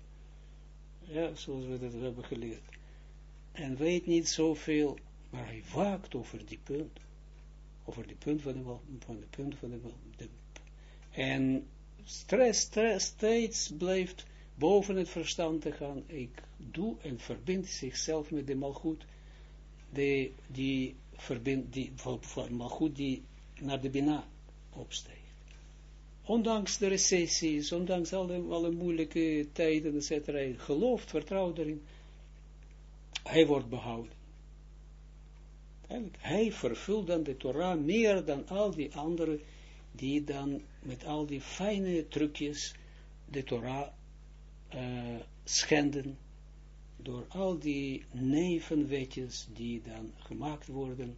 Ja, zoals we dat hebben geleerd. En weet niet zoveel, maar hij waakt over die punt. Over die punt van de, van de punt van de, de en stress, stress steeds blijft boven het verstand te gaan. Ik doe en verbind zichzelf met de malgoed, die, die verbind, die, malgoed die naar de bina opsteekt. Ondanks de recessies, ondanks alle, moeilijke tijden, etc. Hij gelooft, vertrouwt erin. Hij wordt behouden. Hij vervult dan de Torah meer dan al die anderen die dan met al die fijne trucjes de Torah uh, schenden, door al die nevenwetjes die dan gemaakt worden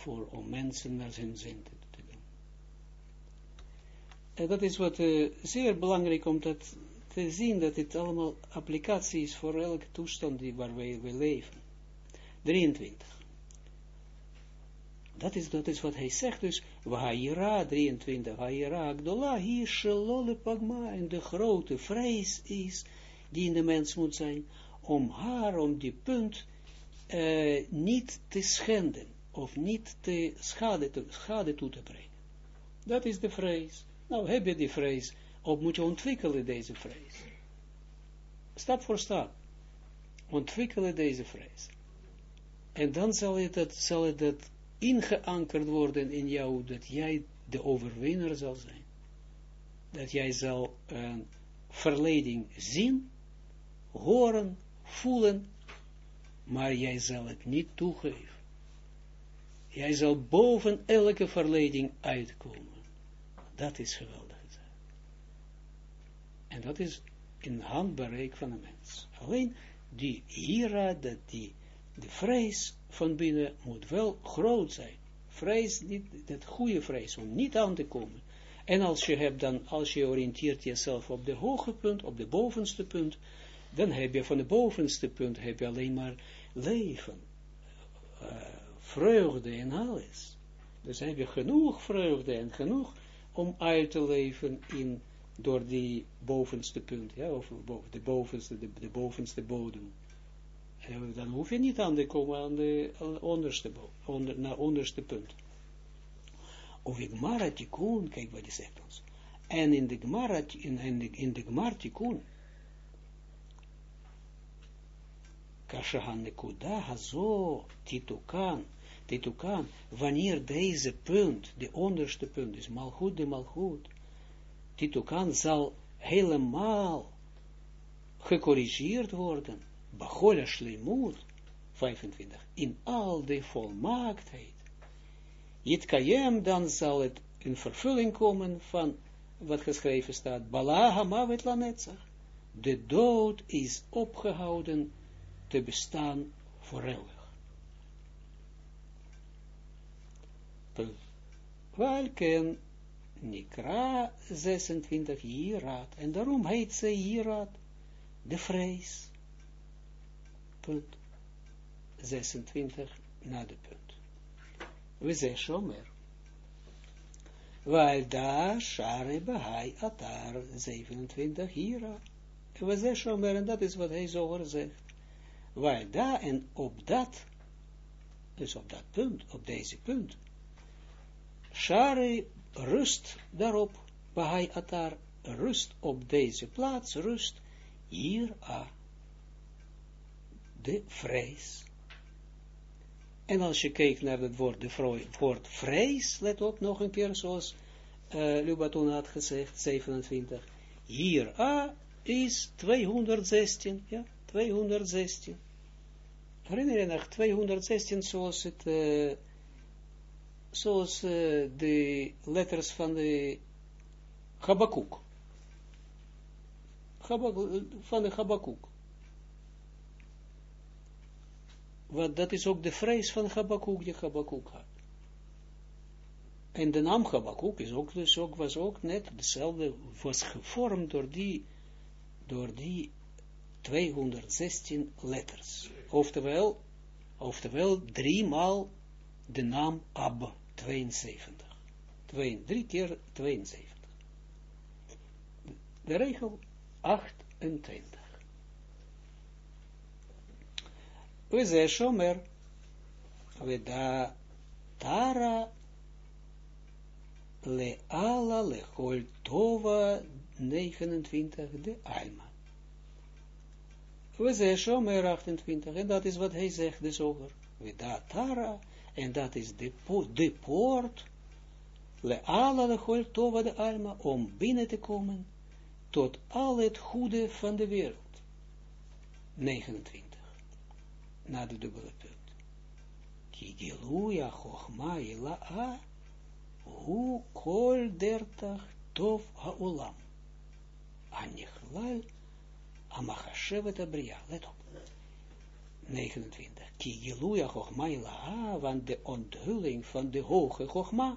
voor om mensen naar zijn zin te, doen. En dat is wat uh, zeer belangrijk om te zien, dat het allemaal applicatie is voor elke toestand waar wij, leven. 23. Dat is, is wat hij zegt, dus, Vahira 23, Vahira Gdola, hier Shalole Pagma, en de grote vrees is, die in de mens moet zijn, om haar, om die punt, uh, niet te schenden, of niet te schade, te schade toe te brengen. Dat is de vrees. Nou, heb je die vrees, of moet je ontwikkelen deze vrees. Stap voor stap. Ontwikkelen deze vrees. En dan zal je dat, zal je dat ingeankerd worden in jou, dat jij de overwinnaar zal zijn. Dat jij zal een verleding zien, horen, voelen, maar jij zal het niet toegeven. Jij zal boven elke verleding uitkomen. Dat is geweldig. En dat is in handbereik van een mens. Alleen die hira, dat die de vrees van binnen moet wel groot zijn. Vrees, niet, dat goede vrees, om niet aan te komen. En als je hebt dan, als je oriënteert jezelf op de hoge punt, op de bovenste punt, dan heb je van de bovenste punt, heb je alleen maar leven, uh, vreugde en alles. Dus heb je genoeg vreugde en genoeg om uit te leven in, door die bovenste punt, ja, of de bovenste, de, bovenste bodem dan hoef je niet aan te komen aan de onderste, onder, naar onderste punt. Of ik Gemara Tikkun, kijk wat hij zegt ons. En in de Gemara, in, in de, in de Gemara Tikkun, Nekuda Hazo Titukan, Titukan, wanneer deze punt, de onderste punt is, malchut de malchut, Titukan zal helemaal gecorrigeerd worden, Bachola Shleimut, 25, in al de volmaaktheid. Yitkayem, dan zal het in vervulling komen van wat geschreven staat, Bala Hamavet Lanetzach. De dood is opgehouden te bestaan voor eeuwig. Welken Nikra 26 Jirat. En daarom heet ze Jirat, de vrees. Punt. 26 na de punt. We zeggen Shomer. Weil da share bahai atar 27 Jira. We zeggen Shomer, en dat is wat hij zo zegt. Weil da en op dat, dus op dat punt, op deze punt, Share rust daarop, Bahai Atar, rust op deze plaats, rust hier a de vrees. En als je kijkt naar het woord, de woord vrees, let op nog een keer, zoals uh, Lubaton had gezegd, 27. Hier a is 216, ja, 216. Herinner je nog 216 zoals het... Uh, zoals uh, de letters van de Habakkuk. Van de Habakkuk. Want dat is ook de vrees van Habakkuk die Habakkuk had. En de naam Habakkuk is ook, dus ook, was ook net dezelfde, was gevormd door die, door die 216 letters. Oftewel, oftewel driemaal de naam Abba. 72. Twee, drie keer 72. De regel 28. We zeggen Shomer, we ala le hol tova 29 de Alma. We zeggen Shomer 28, en dat is wat hij zegt, de zoger. We da Tara en dat is de, po poort, le ala tova de alma, om binnen te komen tot al het goede van de wereld. 29. Na de dubbele punt. Kigeluja chochma a, hu kol dertach tov haolam. Anichlal amachashevet abria. Let. 29. Ki Giluja Chochma Ilaha, want de onthulling van de hoge Chochma,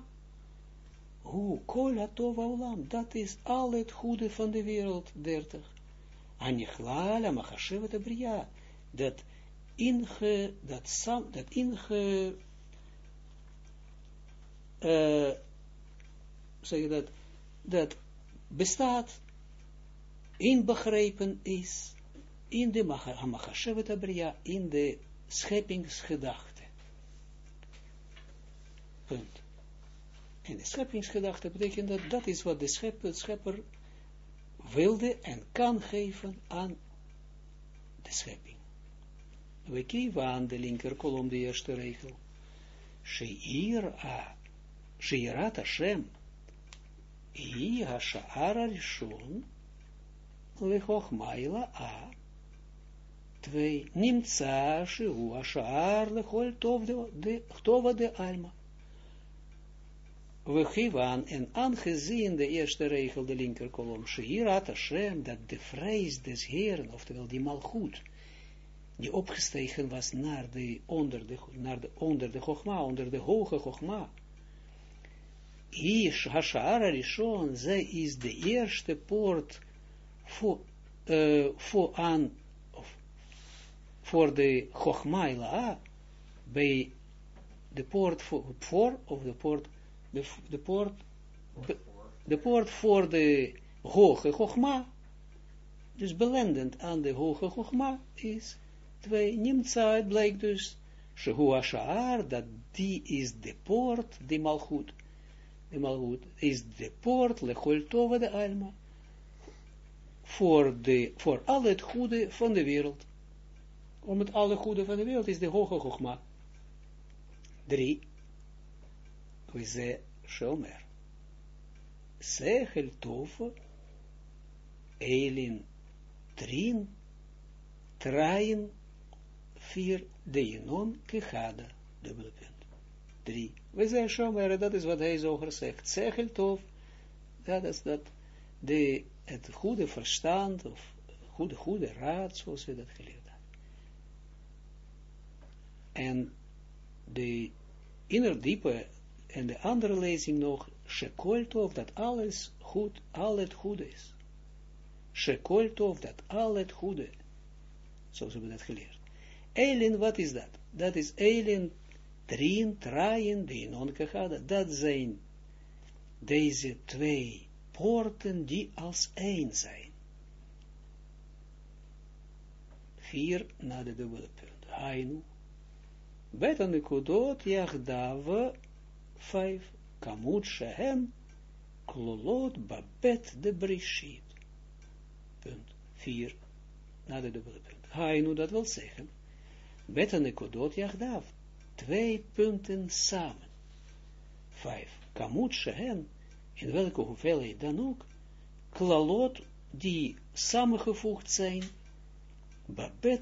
hoe kol tova olam, dat is al het goede van de wereld, 30. Anichlala machashevet abria, dat inge, dat sam, dat inge, uh, zeg je dat, dat bestaat, inbegrepen is, in de Machashevet Abriya, in de scheppingsgedachte. Punt. En de scheppingsgedachte betekent dat dat is wat de schepper, schepper wilde en kan geven aan de schepping. We kijken aan de linker kolom, de eerste regel. Sheir a, Sheirat Hashem, hi ha-sha'ara rishon, lechochmaila a, twee, nimtza shehu ashar lechol tov de, de alma. We geven en aangezien de eerste regel, de linker kolom, Shehirat Hashem, dat de vrees des Heeren, oftewel die malgoed, die opgestegen was naar de, onder de, naar de, onder de Chogma, onder de hoge Chogma. Ish Hashara Rishon, zij is de eerste poort voor, uh, voor aan voor de Chochma bij de poort voor, of de poort, de, de poort, de poort voor de hoge Chochma, dus belendend aan de hoge Chochma, is twee, Nimtza, het blijkt dus, Shehu Asha'ar, dat die is de poort, die malchut, de malchut, is de poort, lechol tova de alma, voor, de, voor al het goede van de wereld om het alle goede van de wereld is de hoge gogma. Drie. We ze shomer. sechel tove, elin trin, train, vier, deinon, kechada, dubbele punt. Drie. We zijn shomer, dat is wat hij zo gezegd. Sechel dat is dat, de, het goede verstand, of goede, goede raad, zoals we dat geleerd. En de innerdiepe en de andere lezing nog, Shekoltov, dat alles goed, al het goede is. Shekoltov, dat al het goede, zoals we dat geleerd. Elin, wat is dat? Dat is Elin, Trin, Traien, de Inonkagada, dat zijn deze twee poorten die als één zijn. Vier na de dubbele punt. Hainu. Bet aan de kudot, jachdav, vijf, kamut shehem, klolot, babet de brishit. Punt. Vier na de dubbele punt. Hainu, dat wil zeggen, bet aan de kudot, jachdav, twee punten samen. Vijf, kamut shehem, in welke hoeveelheid dan ook, klalot die samengevoegd zijn, babet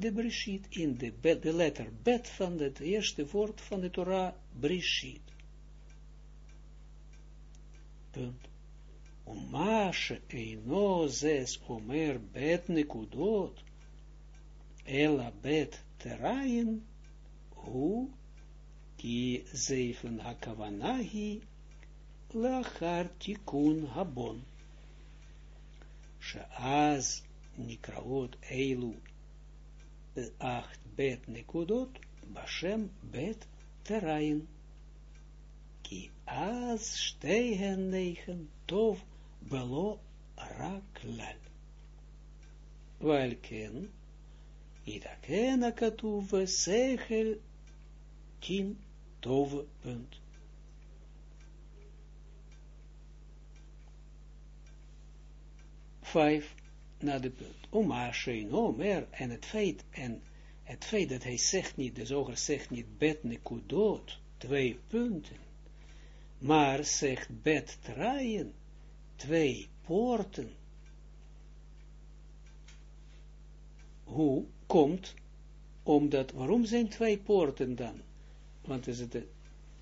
de brishit, in de, de letter bet van het eerste woord van de Torah, brishit. Punt. Umashe eino zes omer bet nekudot, ela bet terayin, hu, ki zeven hakavanahi, lachar tikun habon. Sheaz nikraot eilu acht bet nekudot bashem bet terain. Ki az stehen negen tov belo raklal. Welken idaken akatuv sechel tin tov punt. Vijf naar de punt. Oma no mer, en het feit, en het feit dat hij zegt niet, de zoger zegt niet bet nekudot, twee punten, maar zegt bet traaien, twee poorten. Hoe komt, omdat, waarom zijn twee poorten dan? Want is het,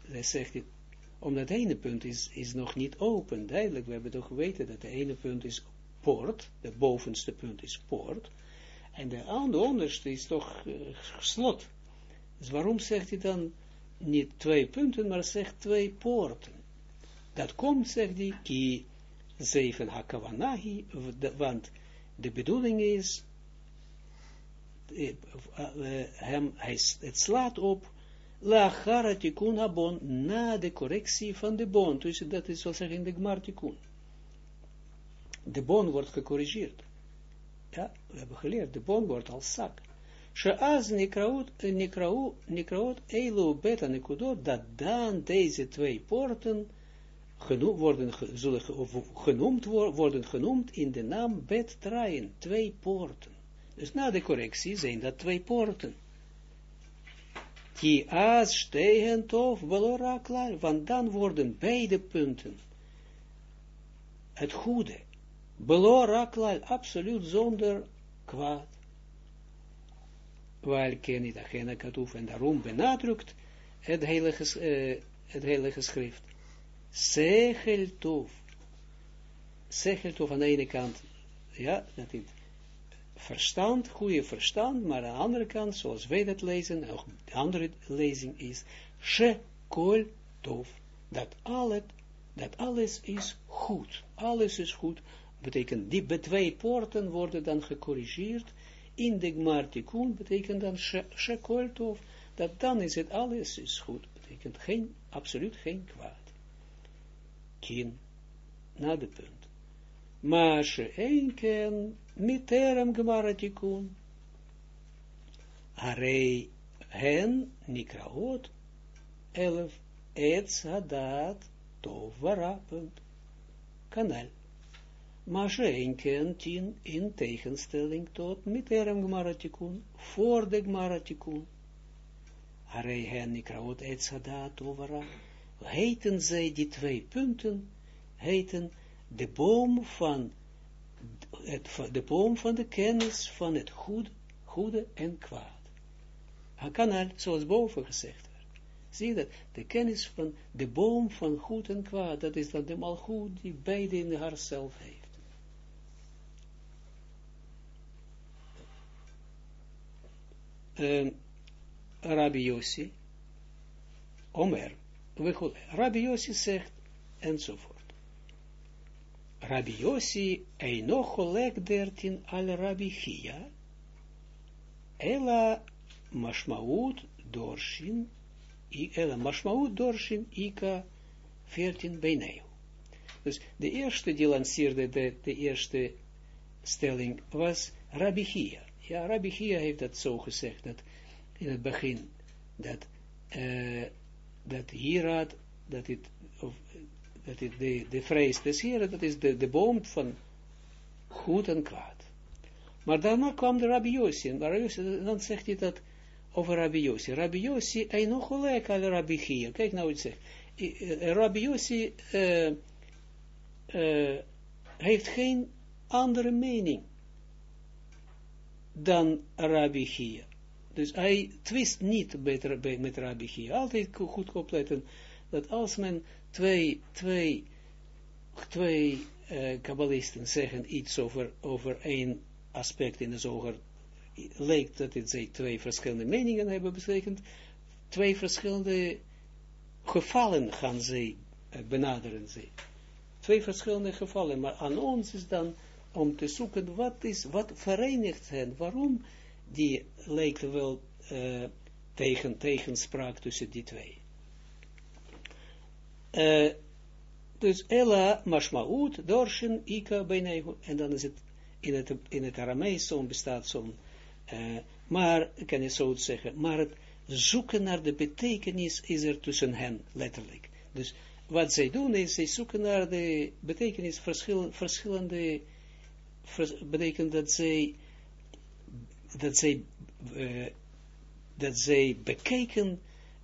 hij zegt het, omdat het ene punt is, is nog niet open, duidelijk, we hebben toch geweten dat de ene punt is poort, de bovenste punt is poort, en de, de onderste is toch uh, slot. Dus waarom zegt hij dan niet twee punten, maar zegt twee poorten? Dat komt, zegt hij, ki zeven hakavanahi, want de bedoeling is, uh, hem, hij, het slaat op, la tikun na de correctie van de bon, dus dat is wel zeggen de gmartikun de bon wordt gecorrigeerd. Ja, we hebben geleerd, de bon wordt als zak. Sheaz beta dat dan deze twee poorten worden, zullen genoemd worden genoemd in de naam bet train, twee poorten. Dus na de correctie zijn dat twee poorten. Die stegen tof belora want dan worden beide punten het goede Belora klal, absoluut zonder kwaad. Waar ken je dat katuf en daarom benadrukt het heilige, het heilige schrift. Sechel tof. Aan de ene kant, ja, dat is verstand, goede verstand, maar aan de andere kant, zoals wij dat lezen, ook de andere lezing is, tof. Dat, dat alles is goed. Alles is goed betekent die twee poorten worden dan gecorrigeerd in de Gmartikun, betekent dan Shekoltov, dat dan is het alles is goed, betekent geen, absoluut geen kwaad. Kin, na de punt. Maar ze enken miterem Gmartikun, arei hen nikraot, elf, etz hadat, tov punt. Kanal. Maar Shenken tien in tegenstelling tot miterem gmaratikun, voor de gmaratikun. Harei hen ikraot etzadat overa, heten zij die twee punten heten de boom van het, de boom van de kennis van het goede, goede en kwaad. Hakanal, zoals boven gezegd werd. Zie dat, de kennis van de boom van goed en kwaad, dat is dan de malgoed die beide in haarzelf heeft. Uh, Rabbi Yossi, Omer, Rabbi Yossi zegt, enzovoort. Rabbi Yossi, eino cholek dertin al Rabbi Chia, ela mashmaut dorshin, ela mashmaut dorshin ika 14 bijneu. Dus de eerste die lanceerde de, de eerste stelling was Rabbi Chia. Ja, Rabbi Chia heeft dat zo gezegd, dat in het begin, dat, uh, dat hieruit, dat het, of, dat het de, de vrees des dat is de, de boom van goed en kwaad. Maar daarna kwam de Rabbi Yossi, en dan zegt hij dat over Rabbi Yossi. Rabbi Yossi, hij nog gelijk aan Rabbi Chia. Kijk nou wat zegt. Rabbi Yossi uh, heeft geen andere mening dan Rabbi. Dus hij twist niet met, met Rabbi. Altijd goed opletten dat als men twee, twee, twee uh, kabbalisten zeggen iets over, over één aspect in de zoger, lijkt dat het zij twee verschillende meningen hebben betekend, twee verschillende gevallen gaan zij uh, benaderen zij. Twee verschillende gevallen, maar aan ons is dan om te zoeken wat is, wat verenigt hen, waarom die lijkt wel uh, tegen, tegenspraak tussen die twee. Uh, dus Ella Mashmaut, Dorshin, Ika, Beinegu, en dan is het in het, in het Aramees zo'n bestaat zo'n, uh, maar, kan je zo zeggen, maar het zoeken naar de betekenis is er tussen hen, letterlijk. Dus wat zij doen is, zij zoeken naar de betekenis, verschil, verschillende, vers, betekent dat zij, dat zij, uh, dat zij bekeken,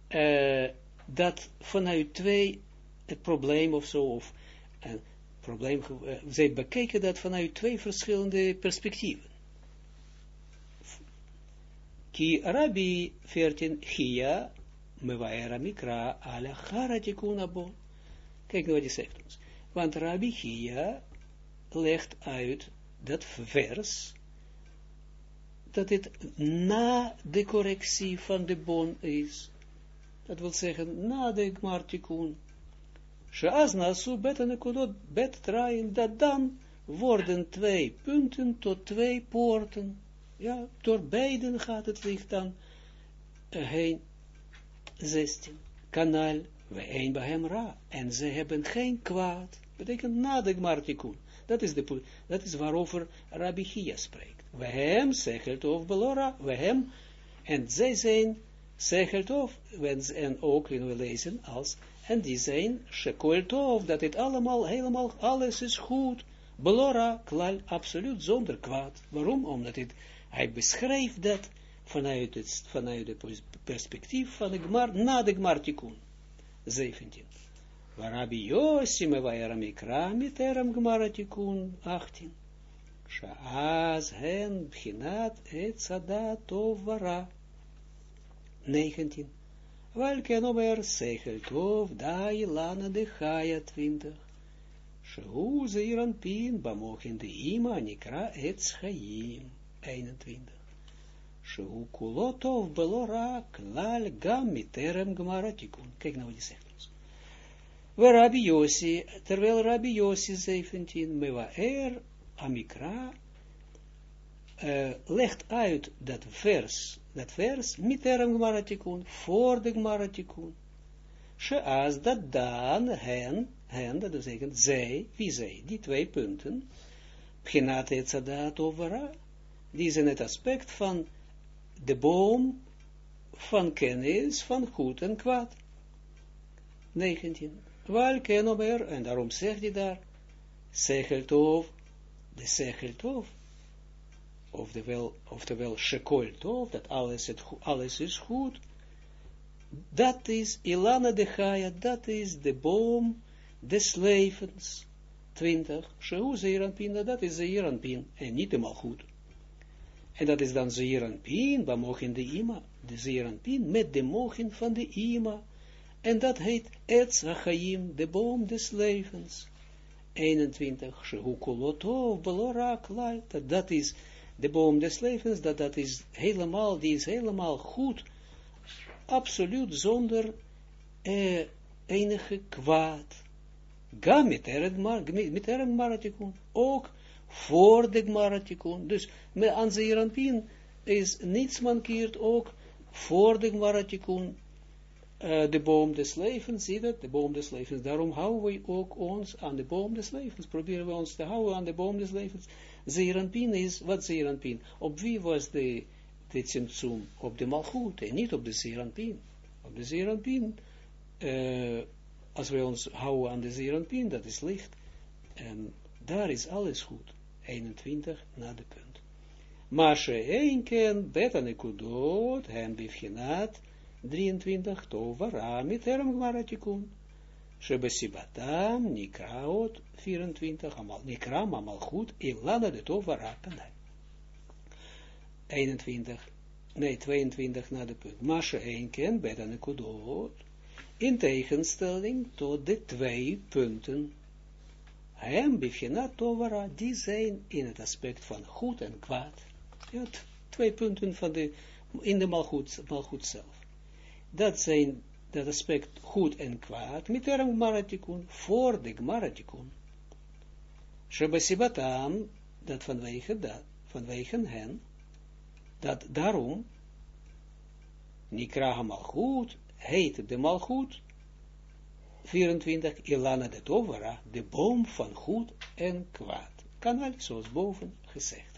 uh, dat vanuit twee het probleem of zo, of een probleem, uh, zij bekeken dat vanuit twee verschillende perspectieven. Ki Rabbi 14, Chia, Mewaera Mikra, ala Haratikuna Bo. Kijk nou wat hij zegt ons. Want Rabbi Chia legt uit dat vers, dat het na de correctie van de bon is. Dat wil zeggen, na de Gmartikun. Sheaz nasu bet dat dan worden twee punten tot twee poorten. Ja, door beiden gaat het licht dan heen. 16. Kanaal, we een bij hem ra. En ze hebben geen kwaad. Betekent na de Gmartikun. Dat is, de, dat is waarover Rabbi Chia spreekt. We hem, zegt of belora, we hem, en zij zijn, zegt of, en ook in we lezen als en die zijn shekoltov, dat het allemaal, helemaal, alles is goed. Belora, klal, absoluut zonder kwaad. Waarom? Omdat het, hij beschrijft dat vanuit het, vanuit het perspectief van de gmar, na de gmartikun. 17. Warabi Yossi me vayramikra miteram gmaratikun 18. Shaaz hen bchinat et sadat vara. 19. Welke omer sechel tov dai lana de chaya twintig. Shehu zeiran pin bamochin ima nikra et chayim. 21. Shehu kulotov belora klal gam miterem gmaratikun. Kijk nou wat. We Rabbi Yossi, terwijl Rabbi Yossi 17, mewa er amikra, uh, legt uit dat vers dat vers, miterem gmaratikun, voor de gmaratikun. Sheaz dat dan hen, hen, dat betekent zij, wie zij, die twee punten, Pchinat etzadat overa, die zijn het aspect van de boom van kennis van goed en kwaad. 19. Wel kenomer, en daarom zegt hij daar, Secheltov, de Secheltov, oftewel, oftewel tov, dat alles, het, alles is goed, dat is Ilana de Chaya, dat is de boom des levens, 20, Shehu Zeeranpin, dat is Zeeranpin, en niet helemaal goed. En dat is dan Zeeranpin, waar mogen de Ima, de Zeeranpin, met de mogen van de Ima, en dat heet Etz HaChaim, de boom des levens. 21, Shehu Kolotov, Belorak, dat, dat is de boom des levens, dat, dat is helemaal, die is helemaal goed, absoluut zonder eh, enige kwaad. Ga met er maratikun, ook voor de maratikun. Dus met aan is niets mankeert ook voor de maratikun, uh, de boom des levens, zie dat, de boom des levens. Daarom houden we ook ons aan de boom des levens, proberen we ons te houden aan de boom des levens. Zeeranpien is, wat Zeeranpien? Op wie was de, de Tsimtsum? Op de Malchut, en niet op de Zeeranpien. Op de Zeeranpien, uh, als we ons houden aan de Zeeranpien, dat is licht. En daar is alles goed. 21 na de punt. Maar ze één ken, hem bivchinat, 23, tovara, mit erem gmaratikun. Shebesibatam, nikraot, 24, amal, nikram, amal goed, ilana de tovara, kanai. 21, nee, 22 na de punt. Masha één ken, beta nekudot, in tegenstelling tot de twee punten. Hem bifjenat tovara, die zijn in het aspect van goed en kwaad. Twee punten van de, in de malgoed, malgoed zelf. Dat zijn, dat aspect goed en kwaad, met term maratikun, voor de maratikun. Shabasibatam, dat vanwege dat, vanwege hen, dat daarom, Nikra malgoed, heet de malgoed, 24, Ilana de Tovara, de boom van goed en kwaad. Kan zoals boven gezegd.